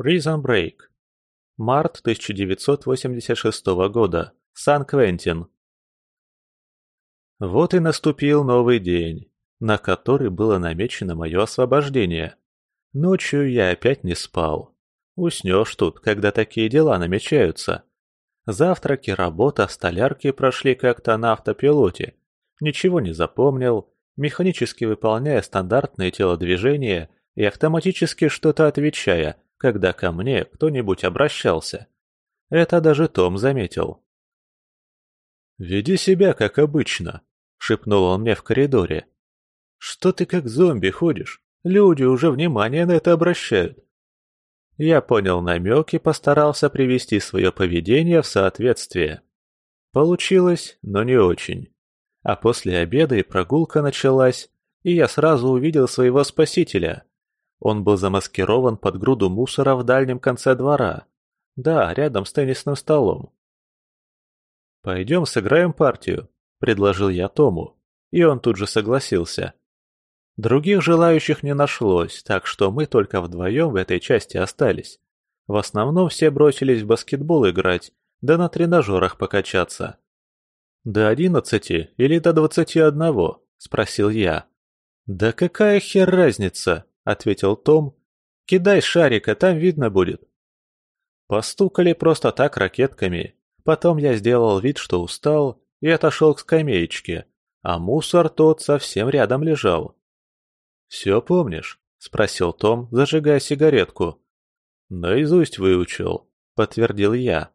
Prison Break. Март 1986 года. Сан-Квентин. Вот и наступил новый день, на который было намечено мое освобождение. Ночью я опять не спал. Уснешь тут, когда такие дела намечаются. Завтраки, работа, столярки прошли как-то на автопилоте. Ничего не запомнил, механически выполняя стандартные телодвижения и автоматически что-то отвечая, когда ко мне кто-нибудь обращался. Это даже Том заметил. «Веди себя, как обычно», — шепнул он мне в коридоре. «Что ты как зомби ходишь? Люди уже внимание на это обращают». Я понял намек и постарался привести свое поведение в соответствие. Получилось, но не очень. А после обеда и прогулка началась, и я сразу увидел своего спасителя. Он был замаскирован под груду мусора в дальнем конце двора. Да, рядом с теннисным столом. «Пойдем сыграем партию», — предложил я Тому, и он тут же согласился. Других желающих не нашлось, так что мы только вдвоем в этой части остались. В основном все бросились в баскетбол играть, да на тренажерах покачаться. «До одиннадцати или до двадцати одного?» – спросил я. «Да какая хер разница?» – ответил Том. «Кидай шарика, там видно будет». Постукали просто так ракетками. Потом я сделал вид, что устал, и отошел к скамеечке, а мусор тот совсем рядом лежал. «Все помнишь?» – спросил Том, зажигая сигаретку. «Наизусть выучил», – подтвердил я.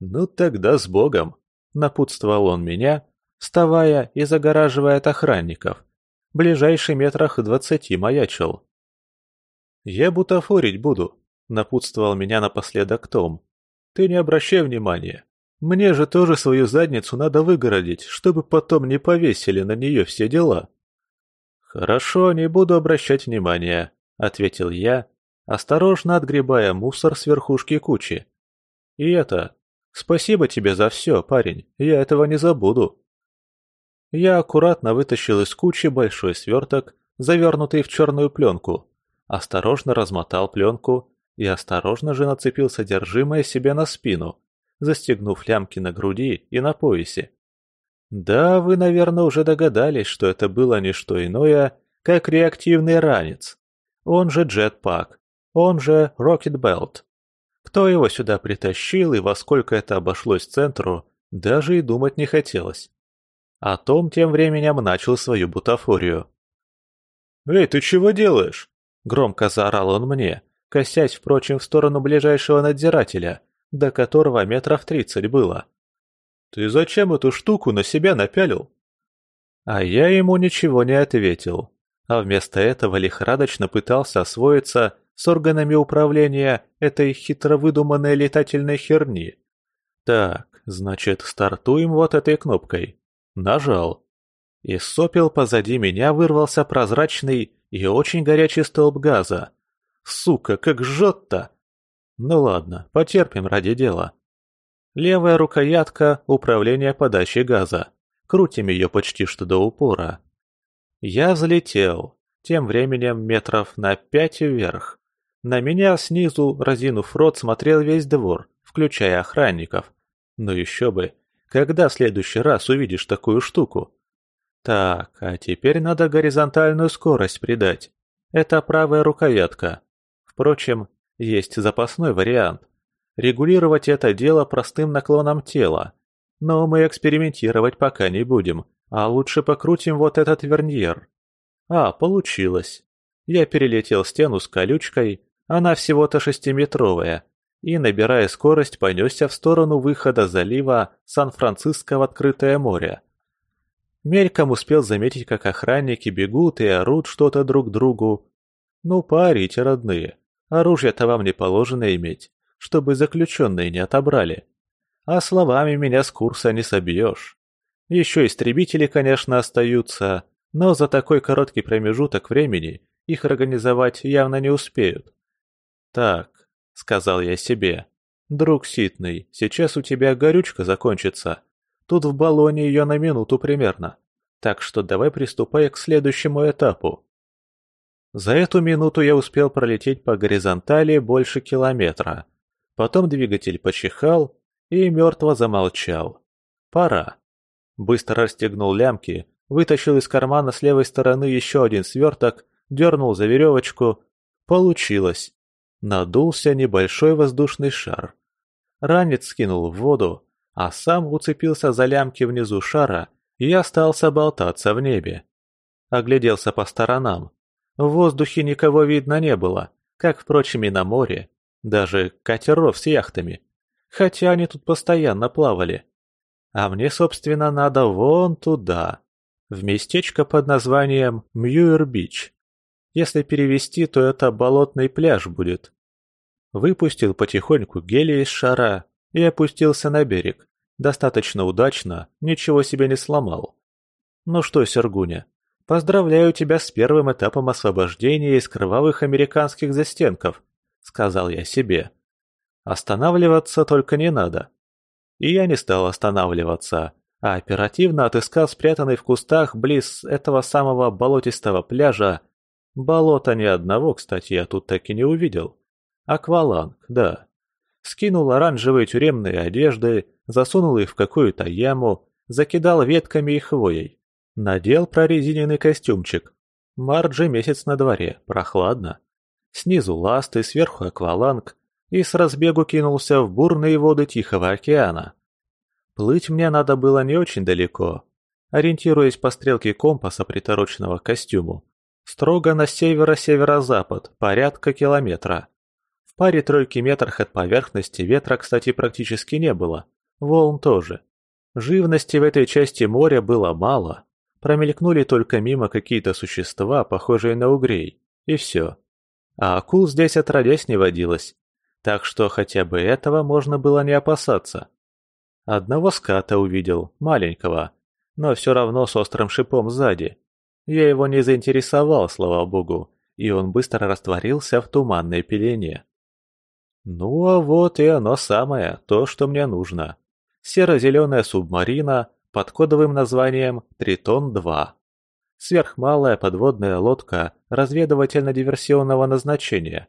«Ну тогда с Богом!» – напутствовал он меня, вставая и загораживая от охранников. Ближайший метрах двадцати маячил. «Я бутафорить буду», – напутствовал меня напоследок Том. «Ты не обращай внимания. Мне же тоже свою задницу надо выгородить, чтобы потом не повесили на нее все дела». «Хорошо, не буду обращать внимания», — ответил я, осторожно отгребая мусор с верхушки кучи. «И это... Спасибо тебе за все, парень, я этого не забуду». Я аккуратно вытащил из кучи большой сверток, завернутый в черную пленку, осторожно размотал пленку и осторожно же нацепил содержимое себе на спину, застегнув лямки на груди и на поясе. Да, вы, наверное, уже догадались, что это было не что иное, как реактивный ранец. Он же джетпак, он же Belt. Кто его сюда притащил и во сколько это обошлось центру, даже и думать не хотелось. А Том тем временем начал свою бутафорию. «Эй, ты чего делаешь?» – громко заорал он мне, косясь, впрочем, в сторону ближайшего надзирателя, до которого метров тридцать было. «Ты зачем эту штуку на себя напялил?» А я ему ничего не ответил, а вместо этого лихорадочно пытался освоиться с органами управления этой хитро выдуманной летательной херни. Так, значит, стартуем вот этой кнопкой. Нажал. Из сопел позади меня вырвался прозрачный и очень горячий столб газа. Сука, как жжет-то! Ну ладно, потерпим ради дела. Левая рукоятка – управление подачей газа. Крутим ее почти что до упора. Я взлетел, тем временем метров на пять вверх. На меня снизу, разинув рот, смотрел весь двор, включая охранников. Ну еще бы, когда в следующий раз увидишь такую штуку? Так, а теперь надо горизонтальную скорость придать. Это правая рукоятка. Впрочем, есть запасной вариант. Регулировать это дело простым наклоном тела. Но мы экспериментировать пока не будем, а лучше покрутим вот этот верньер. А, получилось. Я перелетел стену с колючкой, она всего-то шестиметровая, и, набирая скорость, понесся в сторону выхода залива Сан-Франциско в открытое море. Мельком успел заметить, как охранники бегут и орут что-то друг другу. Ну, парите, родные, оружие-то вам не положено иметь чтобы заключенные не отобрали. А словами меня с курса не собьешь. Еще истребители, конечно, остаются, но за такой короткий промежуток времени их организовать явно не успеют. «Так», — сказал я себе, — «друг Ситный, сейчас у тебя горючка закончится. Тут в баллоне ее на минуту примерно. Так что давай приступай к следующему этапу». За эту минуту я успел пролететь по горизонтали больше километра. Потом двигатель почихал и мертво замолчал. Пора. Быстро расстегнул лямки, вытащил из кармана с левой стороны еще один сверток, дернул за веревочку. Получилось. Надулся небольшой воздушный шар. Ранец скинул в воду, а сам уцепился за лямки внизу шара и остался болтаться в небе. Огляделся по сторонам. В воздухе никого видно не было, как, впрочем, и на море, даже катеров с яхтами. Хотя они тут постоянно плавали. А мне, собственно, надо вон туда, в местечко под названием Мьюэр-Бич. Если перевести, то это болотный пляж будет. Выпустил потихоньку гелий из шара и опустился на берег. Достаточно удачно, ничего себе не сломал. Ну что, Сергуня, поздравляю тебя с первым этапом освобождения из кровавых американских застенков, сказал я себе. Останавливаться только не надо. И я не стал останавливаться, а оперативно отыскал спрятанный в кустах близ этого самого болотистого пляжа. Болота ни одного, кстати, я тут так и не увидел. Акваланг, да. Скинул оранжевые тюремные одежды, засунул их в какую-то яму, закидал ветками и хвоей. Надел прорезиненный костюмчик. Марджи месяц на дворе, прохладно. Снизу ласты, сверху акваланг, и с разбегу кинулся в бурные воды Тихого океана. Плыть мне надо было не очень далеко, ориентируясь по стрелке компаса, притороченного к костюму. Строго на северо-северо-запад, порядка километра. В паре тройки метрах от поверхности ветра, кстати, практически не было. Волн тоже. Живности в этой части моря было мало. Промелькнули только мимо какие-то существа, похожие на угрей. И все. А акул здесь отродясь не водилось. Так что хотя бы этого можно было не опасаться. Одного ската увидел, маленького, но все равно с острым шипом сзади. Я его не заинтересовал, слава богу, и он быстро растворился в туманной пелене. Ну а вот и оно самое, то, что мне нужно. Серо-зеленая субмарина под кодовым названием «Тритон-2». Сверхмалая подводная лодка разведывательно-диверсионного назначения.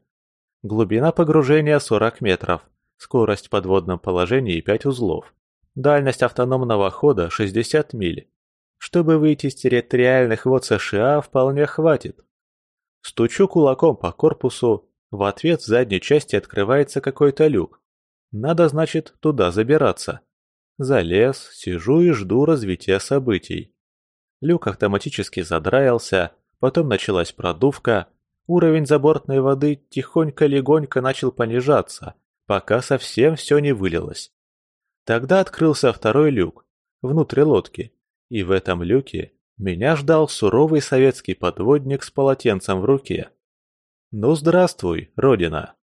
Глубина погружения 40 метров, скорость в подводном положении 5 узлов. Дальность автономного хода 60 миль. Чтобы выйти из территориальных вод США, вполне хватит. Стучу кулаком по корпусу, в ответ в задней части открывается какой-то люк. Надо, значит, туда забираться. Залез, сижу и жду развития событий. Люк автоматически задраился, потом началась продувка, уровень забортной воды тихонько-легонько начал понижаться, пока совсем все не вылилось. Тогда открылся второй люк, внутри лодки, и в этом люке меня ждал суровый советский подводник с полотенцем в руке. «Ну, здравствуй, Родина!»